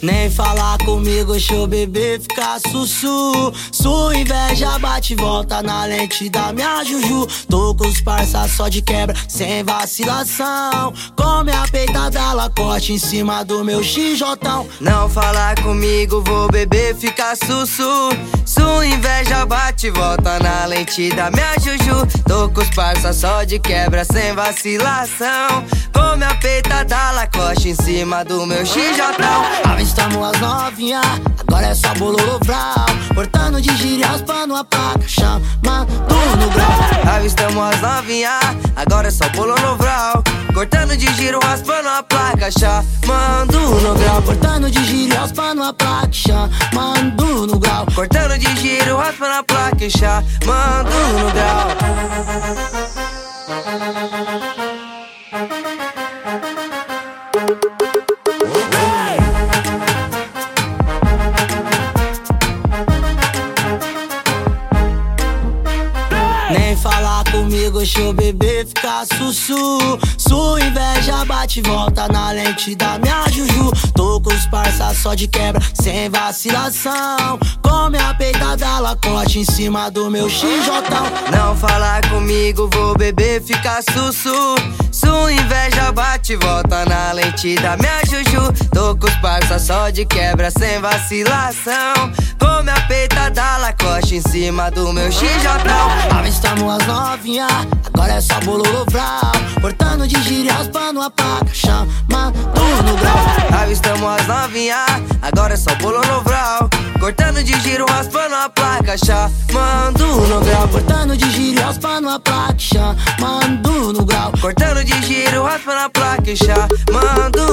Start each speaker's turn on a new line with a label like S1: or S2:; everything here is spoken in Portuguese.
S1: Nem falar comigo, deixa o bebê ficar sussu. Sua inveja bate volta na lente da minha juju. Tô com os parça só de quebra, sem vacilação. Come a peitada, ela corte em cima do meu xijotão.
S2: Não falar comigo, vou beber, ficar sussu. Sua inveja bate volta na lente da minha juju. Tô com os parça só de quebra, sem vacilação. Come a peitada, ela corte em cima do meu xijotão.
S1: Avistamos as novinha, agora é só bololo vral. Cortando de giro e raspando a placa, chamando no grau.
S2: Avistamos as novinha, agora é só bolo no vral. Cortando de giro, raspando a placa, chamando no grau.
S1: Cortando de giro raspando a placa, chamando no grau.
S2: Cortando de giro, raspando a placa, chamando no grau.
S1: Deixa o bebê ficar sussu. Sua inveja bate e volta na lente da minha juju. Tô com os parça só de quebra, sem vacilação. Come a peitada, ela corte em cima do meu xijotão.
S2: Não falar comigo, vou beber, ficar sussu. Sua inveja bate e volta na lente da minha juju. Tô com os parça só de quebra, sem vacilação. Come a peitada, coxa em cima do meu xijotão.
S1: Avistamos as novinha, agora é só bololo vral. Cortando de e raspando a placa, chamando no grau.
S2: Avistamos as novinha, agora é só bolo no vral. Cortando de giro, raspando a placa, chamando no grau.
S1: Cortando de giro raspando a placa, chamando no grau.
S2: Cortando de giro, raspando a placa, chamando.